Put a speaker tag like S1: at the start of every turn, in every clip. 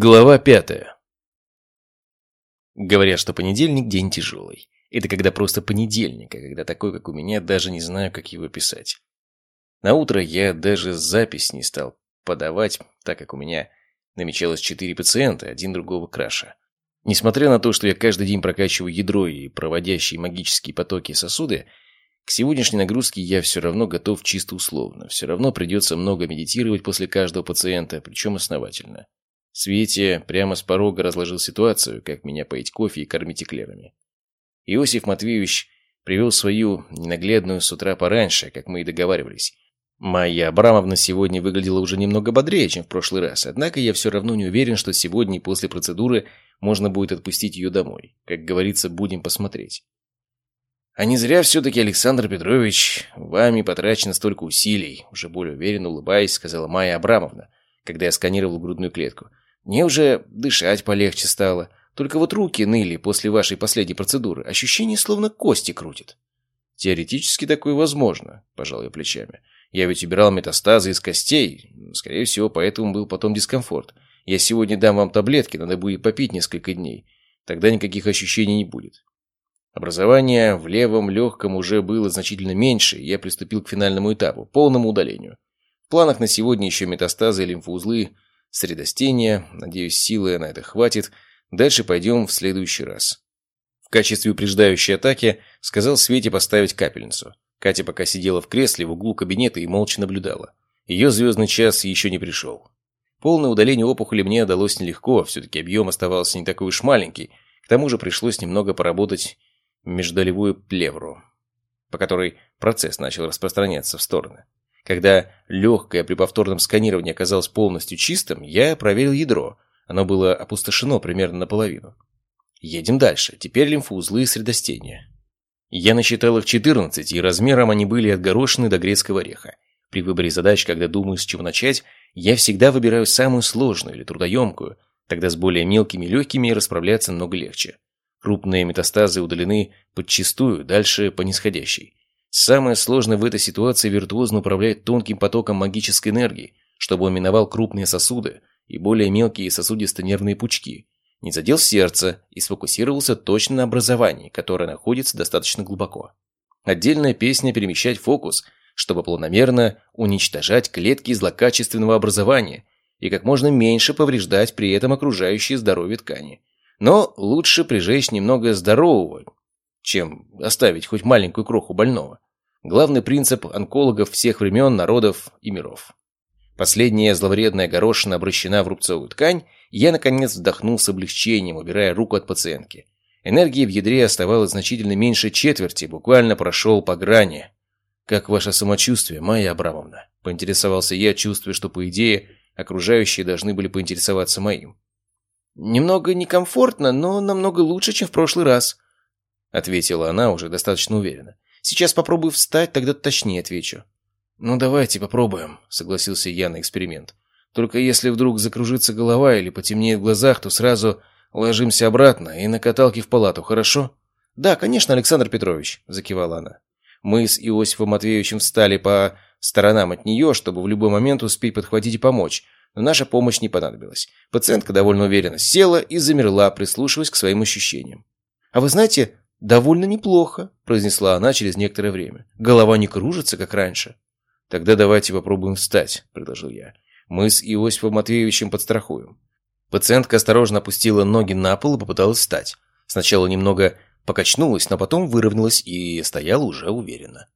S1: Глава пятая. Говорят, что понедельник – день тяжелый. Это когда просто понедельник, а когда такой, как у меня, даже не знаю, как его писать. На утро я даже запись не стал подавать, так как у меня намечалось четыре пациента, один другого краше. Несмотря на то, что я каждый день прокачиваю ядро и проводящие магические потоки сосуды, к сегодняшней нагрузке я все равно готов чисто условно. Все равно придется много медитировать после каждого пациента, причем основательно. Свете прямо с порога разложил ситуацию, как меня поить кофе и кормить эклерами. Иосиф Матвеевич привел свою ненаглядную с утра пораньше, как мы и договаривались. Майя Абрамовна сегодня выглядела уже немного бодрее, чем в прошлый раз, однако я все равно не уверен, что сегодня после процедуры можно будет отпустить ее домой. Как говорится, будем посмотреть. А не зря все-таки, Александр Петрович, вами потрачено столько усилий, уже более уверенно улыбаясь, сказала Майя Абрамовна, когда я сканировал грудную клетку. Мне уже дышать полегче стало. Только вот руки ныли после вашей последней процедуры. Ощущение, словно кости крутит. Теоретически такое возможно, пожал я плечами. Я ведь убирал метастазы из костей. Скорее всего, поэтому был потом дискомфорт. Я сегодня дам вам таблетки, надо будет попить несколько дней. Тогда никаких ощущений не будет. Образование в левом легком уже было значительно меньше, я приступил к финальному этапу, полному удалению. В планах на сегодня еще метастазы и лимфоузлы – средостения. Надеюсь, силы на это хватит. Дальше пойдем в следующий раз. В качестве упреждающей атаки сказал Свете поставить капельницу. Катя пока сидела в кресле в углу кабинета и молча наблюдала. Ее звездный час еще не пришел. Полное удаление опухоли мне удалось нелегко, все-таки объем оставался не такой уж маленький. К тому же пришлось немного поработать междолевую плевру, по которой процесс начал распространяться в стороны. Когда легкое при повторном сканировании оказалось полностью чистым, я проверил ядро. Оно было опустошено примерно наполовину. Едем дальше. Теперь лимфоузлы и средостения. Я насчитал их 14, и размером они были от горошины до грецкого ореха. При выборе задач, когда думаю, с чего начать, я всегда выбираю самую сложную или трудоемкую, тогда с более мелкими и легкими расправляться много легче. Крупные метастазы удалены подчистую, дальше по нисходящей. Самое сложное в этой ситуации виртуозно управлять тонким потоком магической энергии, чтобы он миновал крупные сосуды и более мелкие сосудисто-нервные пучки, не задел сердце и сфокусировался точно на образовании, которое находится достаточно глубоко. Отдельная песня перемещать фокус, чтобы планомерно уничтожать клетки злокачественного образования и как можно меньше повреждать при этом окружающее здоровье ткани. Но лучше прижечь немного здорового, чем оставить хоть маленькую кроху больного. Главный принцип онкологов всех времен, народов и миров. Последняя зловредная горошина обращена в рубцовую ткань, и я, наконец, вдохнул с облегчением, убирая руку от пациентки. Энергии в ядре оставалось значительно меньше четверти, буквально прошел по грани. «Как ваше самочувствие, Майя Абрамовна?» – поинтересовался я, чувствуя, что, по идее, окружающие должны были поинтересоваться моим. «Немного некомфортно, но намного лучше, чем в прошлый раз», — ответила она уже достаточно уверенно. «Сейчас попробую встать, тогда точнее отвечу». «Ну, давайте попробуем», — согласился я на эксперимент. «Только если вдруг закружится голова или потемнеет в глазах, то сразу ложимся обратно и на каталке в палату, хорошо?» «Да, конечно, Александр Петрович», — закивала она. Мы с Иосифом Матвеевичем встали по сторонам от нее, чтобы в любой момент успеть подхватить и помочь, но наша помощь не понадобилась. Пациентка довольно уверенно села и замерла, прислушиваясь к своим ощущениям. «А вы знаете, «Довольно неплохо», – произнесла она через некоторое время. «Голова не кружится, как раньше». «Тогда давайте попробуем встать», – предложил я. «Мы с Иосифом Матвеевичем подстрахуем». Пациентка осторожно опустила ноги на пол и попыталась встать. Сначала немного покачнулась, но потом выровнялась и стояла уже уверенно.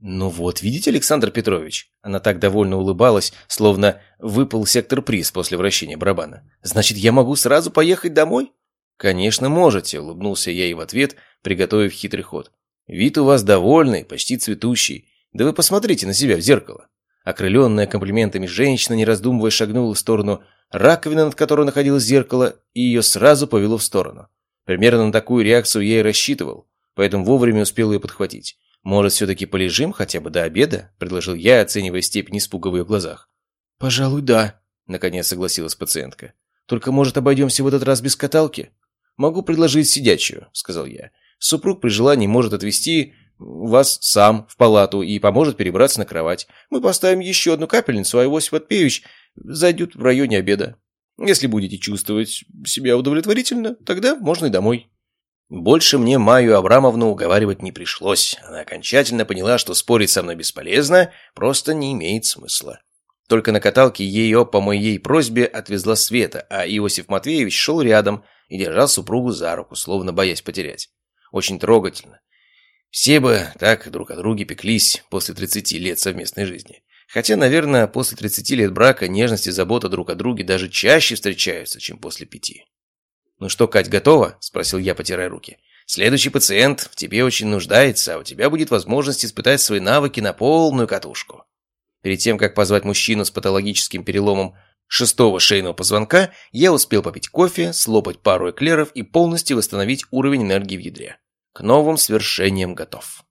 S1: «Ну вот, видите, Александр Петрович?» Она так довольно улыбалась, словно выпал сектор приз после вращения барабана. «Значит, я могу сразу поехать домой?» «Конечно, можете», — улыбнулся я ей в ответ, приготовив хитрый ход. «Вид у вас довольный, почти цветущий. Да вы посмотрите на себя в зеркало». Окрыленная комплиментами женщина, не раздумывая, шагнула в сторону раковины, над которой находилось зеркало, и ее сразу повело в сторону. Примерно на такую реакцию я и рассчитывал, поэтому вовремя успел ее подхватить. «Может, все-таки полежим хотя бы до обеда?» – предложил я, оценивая степень испуга в ее глазах. «Пожалуй, да», – наконец согласилась пациентка. «Только, может, обойдемся в этот раз без каталки?» «Могу предложить сидячую», — сказал я. «Супруг при желании может отвезти вас сам в палату и поможет перебраться на кровать. Мы поставим еще одну капельницу, а Иосиф Отпеевич зайдет в районе обеда». Если будете чувствовать себя удовлетворительно, тогда можно и домой». Больше мне Майю Абрамовну уговаривать не пришлось. Она окончательно поняла, что спорить со мной бесполезно, просто не имеет смысла. Только на каталке ее по моей просьбе отвезла Света, а Иосиф Матвеевич шел рядом и держал супругу за руку, словно боясь потерять. Очень трогательно. Все бы так друг о друге пеклись после 30 лет совместной жизни. Хотя, наверное, после 30 лет брака нежность и забота друг о друге даже чаще встречаются, чем после пяти. «Ну что, Кать, готова?» – спросил я, потирая руки. «Следующий пациент в тебе очень нуждается, а у тебя будет возможность испытать свои навыки на полную катушку». Перед тем, как позвать мужчину с патологическим переломом шестого шейного позвонка, я успел попить кофе, слопать пару эклеров и полностью восстановить уровень энергии в ядре. К новым свершениям готов.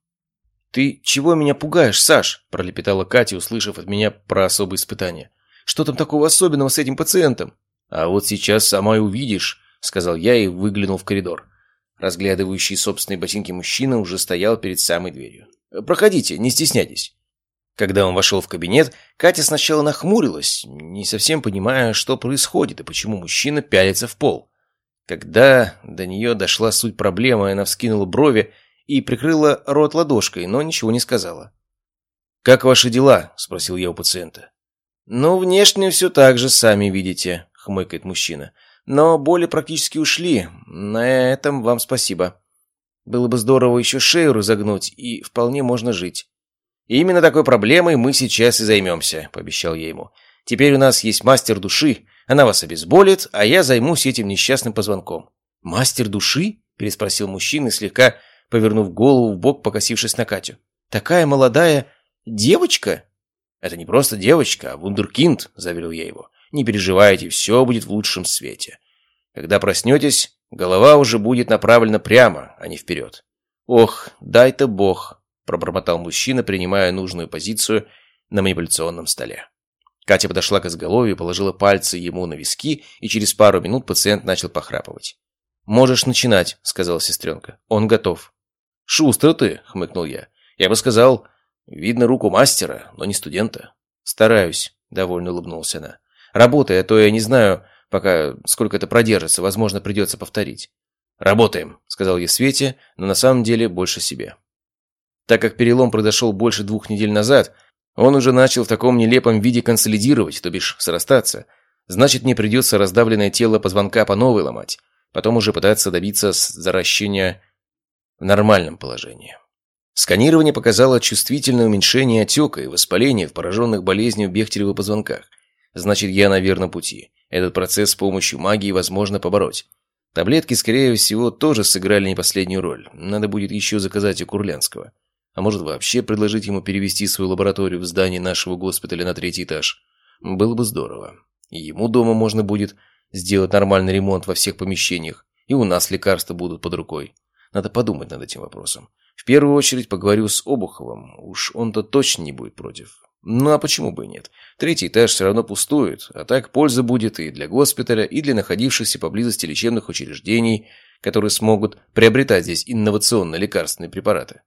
S1: «Ты чего меня пугаешь, Саш?» – пролепетала Катя, услышав от меня про особые испытания. «Что там такого особенного с этим пациентом?» «А вот сейчас сама и увидишь», – сказал я и выглянул в коридор. Разглядывающий собственные ботинки мужчина уже стоял перед самой дверью. «Проходите, не стесняйтесь». Когда он вошел в кабинет, Катя сначала нахмурилась, не совсем понимая, что происходит и почему мужчина пялится в пол. Когда до нее дошла суть проблемы, она вскинула брови и прикрыла рот ладошкой, но ничего не сказала. «Как ваши дела?» – спросил я у пациента. «Ну, внешне все так же, сами видите», – хмыкает мужчина. Но боли практически ушли. На этом вам спасибо. Было бы здорово еще шею разогнуть, и вполне можно жить. И именно такой проблемой мы сейчас и займемся, пообещал я ему. Теперь у нас есть мастер души. Она вас обезболит, а я займусь этим несчастным позвонком. Мастер души? переспросил мужчина, слегка повернув голову в бок, покосившись на Катю. Такая молодая девочка? Это не просто девочка, а вундеркинд, заверил я его. Не переживайте, все будет в лучшем свете. Когда проснетесь, голова уже будет направлена прямо, а не вперед. «Ох, дай-то бог», – пробормотал мужчина, принимая нужную позицию на манипуляционном столе. Катя подошла к изголовью, положила пальцы ему на виски, и через пару минут пациент начал похрапывать. «Можешь начинать», – сказала сестренка. «Он готов». «Шустро ты», – хмыкнул я. «Я бы сказал, видно руку мастера, но не студента». «Стараюсь», – довольно улыбнулась она. Работай, а то я не знаю, пока сколько это продержится, возможно, придется повторить. «Работаем», — сказал я Свете, но на самом деле больше себе. Так как перелом произошел больше двух недель назад, он уже начал в таком нелепом виде консолидировать, то бишь срастаться. Значит, мне придется раздавленное тело позвонка по новой ломать, потом уже пытаться добиться заращения в нормальном положении. Сканирование показало чувствительное уменьшение отека и воспаления в пораженных болезнью Бехтерева позвонках. Значит, я на верном пути. Этот процесс с помощью магии возможно побороть. Таблетки, скорее всего, тоже сыграли не последнюю роль. Надо будет еще заказать у Курлянского. А может вообще предложить ему перевести свою лабораторию в здание нашего госпиталя на третий этаж. Было бы здорово. Ему дома можно будет сделать нормальный ремонт во всех помещениях. И у нас лекарства будут под рукой. Надо подумать над этим вопросом. В первую очередь поговорю с Обуховым. Уж он-то точно не будет против. Ну а почему бы и нет? Третий этаж все равно пустует, а так польза будет и для госпиталя, и для находившихся поблизости лечебных учреждений, которые смогут приобретать здесь инновационные лекарственные препараты.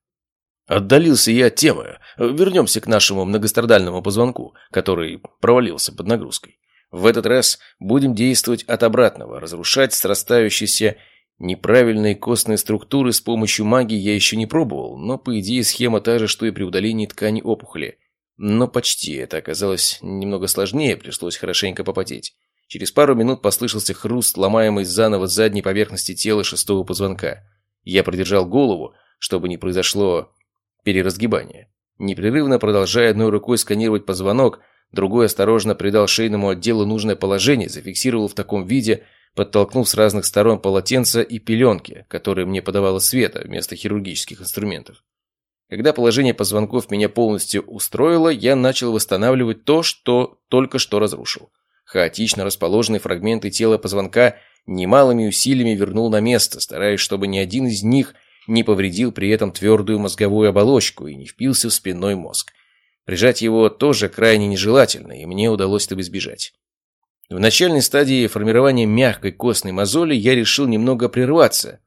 S1: Отдалился я от темы. Вернемся к нашему многострадальному позвонку, который провалился под нагрузкой. В этот раз будем действовать от обратного, разрушать срастающиеся неправильные костные структуры с помощью магии я еще не пробовал, но по идее схема та же, что и при удалении ткани опухоли. Но почти. Это оказалось немного сложнее, пришлось хорошенько попотеть. Через пару минут послышался хруст, ломаемый заново задней поверхности тела шестого позвонка. Я продержал голову, чтобы не произошло переразгибание. Непрерывно продолжая одной рукой сканировать позвонок, другой осторожно придал шейному отделу нужное положение, зафиксировал в таком виде, подтолкнув с разных сторон полотенца и пеленки, которые мне подавало света вместо хирургических инструментов. Когда положение позвонков меня полностью устроило, я начал восстанавливать то, что только что разрушил. Хаотично расположенные фрагменты тела позвонка немалыми усилиями вернул на место, стараясь, чтобы ни один из них не повредил при этом твердую мозговую оболочку и не впился в спинной мозг. Прижать его тоже крайне нежелательно, и мне удалось этого избежать. В начальной стадии формирования мягкой костной мозоли я решил немного прерваться,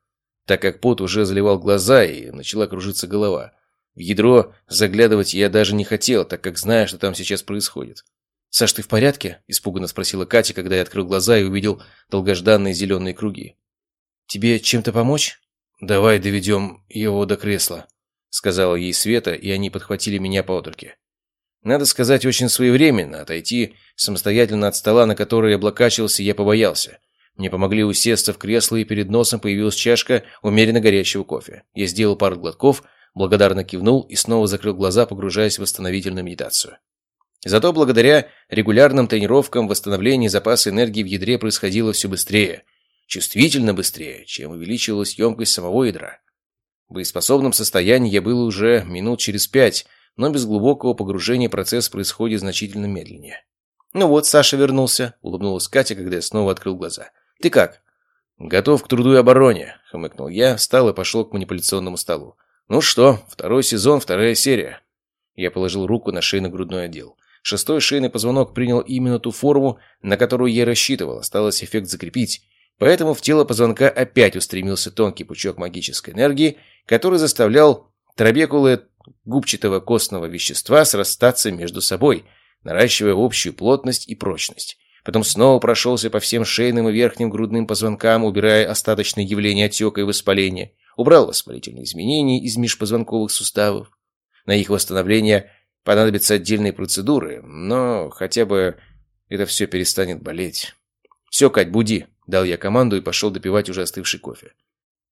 S1: так как пот уже заливал глаза и начала кружиться голова. В ядро заглядывать я даже не хотел, так как знаю, что там сейчас происходит.
S2: «Саш, ты в порядке?» – испуганно спросила Катя, когда я открыл глаза и увидел долгожданные зеленые круги. «Тебе чем-то помочь?» «Давай доведем его до кресла», – сказала ей Света, и они подхватили меня по руке. Надо сказать, очень своевременно отойти самостоятельно от стола, на который облокачивался, я побоялся. Мне помогли усесться в кресло, и перед носом появилась чашка умеренно горячего кофе. Я сделал пару глотков, благодарно кивнул и снова закрыл глаза, погружаясь в восстановительную медитацию. Зато благодаря регулярным тренировкам восстановление запаса энергии в ядре происходило все быстрее, чувствительно быстрее, чем увеличивалась емкость самого ядра. В боеспособном состоянии я был уже минут через пять, но без глубокого погружения процесс происходит значительно медленнее. «Ну вот, Саша вернулся», — улыбнулась Катя, когда я снова открыл глаза. «Ты как?» «Готов к труду и обороне», — хмыкнул я, встал и пошел к манипуляционному столу. «Ну что, второй сезон, вторая серия». Я положил руку на шейно-грудной отдел. Шестой шейный позвонок принял именно ту форму, на которую я рассчитывал, осталось эффект закрепить. Поэтому в тело позвонка опять устремился тонкий пучок магической энергии, который заставлял трабекулы губчатого костного вещества срастаться между собой, наращивая общую плотность и прочность. Потом снова прошелся по всем шейным и верхним грудным позвонкам, убирая остаточные явления отека и воспаления, убрал воспалительные изменения из межпозвонковых суставов. На их восстановление Понадобятся отдельные процедуры, но хотя бы это все перестанет болеть. «Все, Кать, буди!» – дал я команду и пошел допивать уже остывший кофе.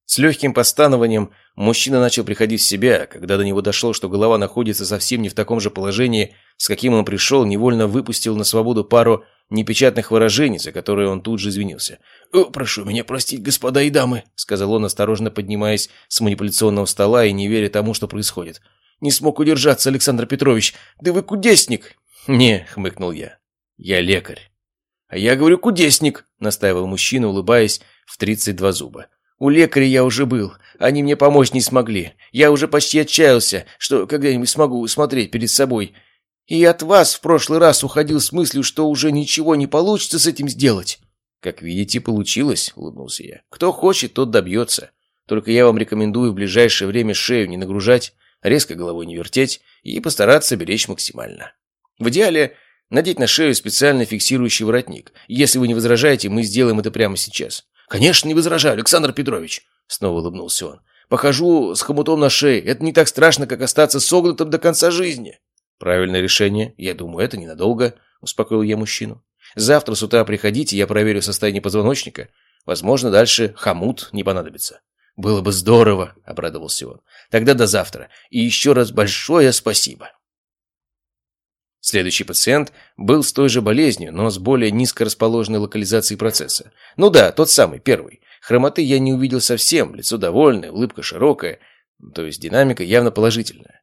S2: С легким постанованием мужчина начал приходить в себя. Когда до него дошло, что голова находится совсем не в таком же положении, с каким он пришел, невольно выпустил на свободу пару непечатных выражений, за которые он тут же извинился. «О, прошу меня простить, господа и дамы», — сказал он, осторожно поднимаясь с манипуляционного стола и не веря тому, что происходит. Не смог удержаться, Александр Петрович. Да вы кудесник. Не, хмыкнул я. Я лекарь. А я говорю кудесник, настаивал мужчина, улыбаясь в тридцать два зуба. У лекаря я уже был. Они мне помочь не смогли. Я уже почти отчаялся, что когда-нибудь смогу смотреть перед собой. И от вас в прошлый раз уходил с мыслью, что уже ничего не получится с этим сделать. Как видите, получилось, улыбнулся я. Кто хочет, тот добьется. Только я вам рекомендую в ближайшее время шею не нагружать, резко головой не вертеть и постараться беречь максимально. В идеале надеть на шею специально фиксирующий воротник. Если вы не возражаете, мы сделаем это прямо сейчас. Конечно, не возражаю, Александр Петрович, снова улыбнулся он. Похожу с хомутом на шее. Это не так страшно, как остаться согнутым до конца жизни. Правильное решение. Я думаю, это ненадолго, успокоил я мужчину. Завтра с утра приходите, я проверю состояние позвоночника. Возможно, дальше хомут не понадобится. «Было бы здорово», — обрадовался он. «Тогда до завтра. И еще раз большое спасибо». Следующий пациент был с той же болезнью, но с более низко расположенной локализацией процесса. Ну да, тот самый, первый. Хромоты я не увидел совсем, лицо довольное, улыбка широкая, то есть динамика явно положительная.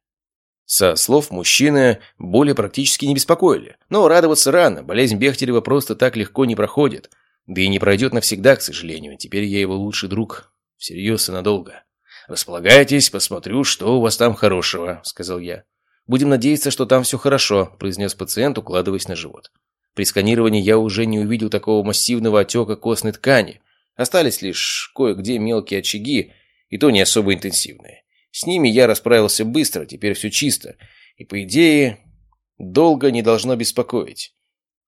S2: Со слов мужчины, боли практически не беспокоили. Но радоваться рано, болезнь Бехтерева просто так легко не проходит. Да и не пройдет навсегда, к сожалению. Теперь я его лучший друг Всерьез и надолго. «Располагайтесь, посмотрю, что у вас там хорошего», — сказал я. «Будем надеяться, что там все хорошо», — произнес пациент, укладываясь на живот. При сканировании я уже не увидел такого массивного отека костной ткани. Остались лишь кое-где мелкие очаги, и то не особо интенсивные. С ними я расправился быстро, теперь все чисто. И, по идее, долго не должно беспокоить.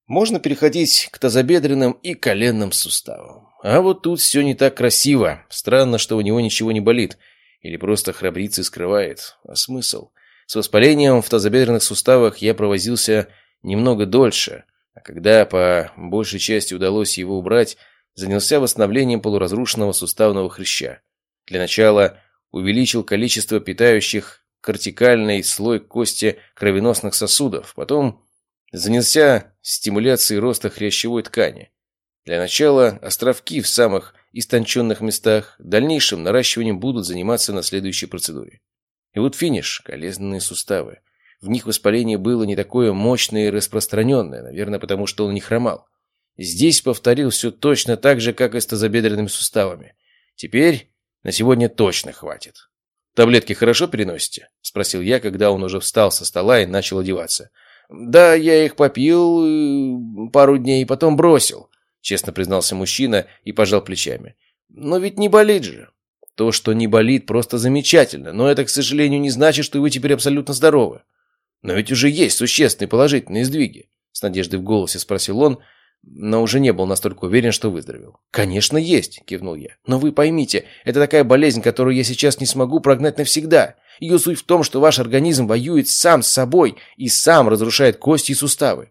S2: Можно переходить к тазобедренным и коленным суставам. А вот тут все не так красиво. Странно, что у него ничего не болит. Или просто храбрится и скрывает. А смысл? С воспалением в тазобедренных суставах я провозился немного дольше. А когда по большей части удалось его убрать, занялся восстановлением полуразрушенного суставного хряща. Для начала увеличил количество питающих кортикальный слой кости кровеносных сосудов, потом занялся стимуляцией роста хрящевой ткани. Для начала островки в самых истонченных местах, дальнейшим наращиванием будут заниматься на следующей процедуре. И вот финиш – колезненные суставы. В них воспаление было не такое мощное и распространенное, наверное, потому что он не хромал. Здесь повторил все точно так же, как и с тазобедренными суставами. Теперь на сегодня точно хватит. «Таблетки хорошо переносите?» – спросил я, когда он уже встал со стола и начал одеваться. «Да, я их попил э, пару дней и потом бросил», — честно признался мужчина и пожал плечами. «Но ведь не болит же». «То, что не болит, просто замечательно, но это, к сожалению, не значит, что вы теперь абсолютно здоровы. Но ведь уже есть существенные положительные сдвиги. С надеждой в голосе спросил он, но уже не был настолько уверен, что выздоровел. «Конечно, есть!» – кивнул я. «Но вы поймите, это такая болезнь, которую я сейчас не смогу прогнать навсегда. Ее суть в том, что ваш организм воюет сам с собой и сам разрушает кости и суставы.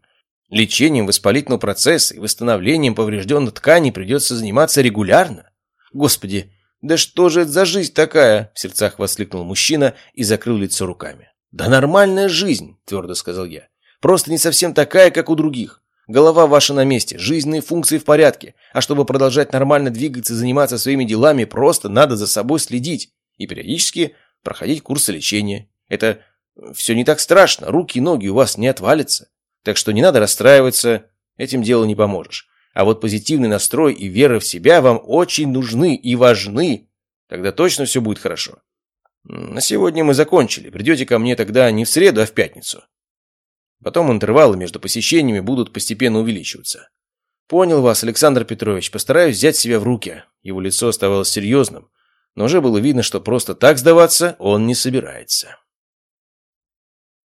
S2: Лечением воспалительного процесса и восстановлением поврежденных тканей придется заниматься регулярно. Господи, да что же это за жизнь такая?» – в сердцах воскликнул мужчина и закрыл лицо руками. «Да нормальная жизнь!» – твердо сказал я. «Просто не совсем такая, как у других. Голова ваша на месте, жизненные функции в порядке, а чтобы продолжать нормально двигаться и заниматься своими делами, просто надо за собой следить и периодически проходить курсы лечения. Это все не так страшно, руки и ноги у вас не отвалятся. Так что не надо расстраиваться, этим делу не поможешь. А вот позитивный настрой и вера в себя вам очень нужны и важны. Тогда точно все будет хорошо. На сегодня мы закончили. Придете ко мне тогда не в среду, а в пятницу. Потом интервалы между посещениями будут постепенно увеличиваться. Понял вас, Александр Петрович, постараюсь взять себя в руки. Его лицо оставалось серьезным, но уже было видно, что просто так сдаваться он не собирается.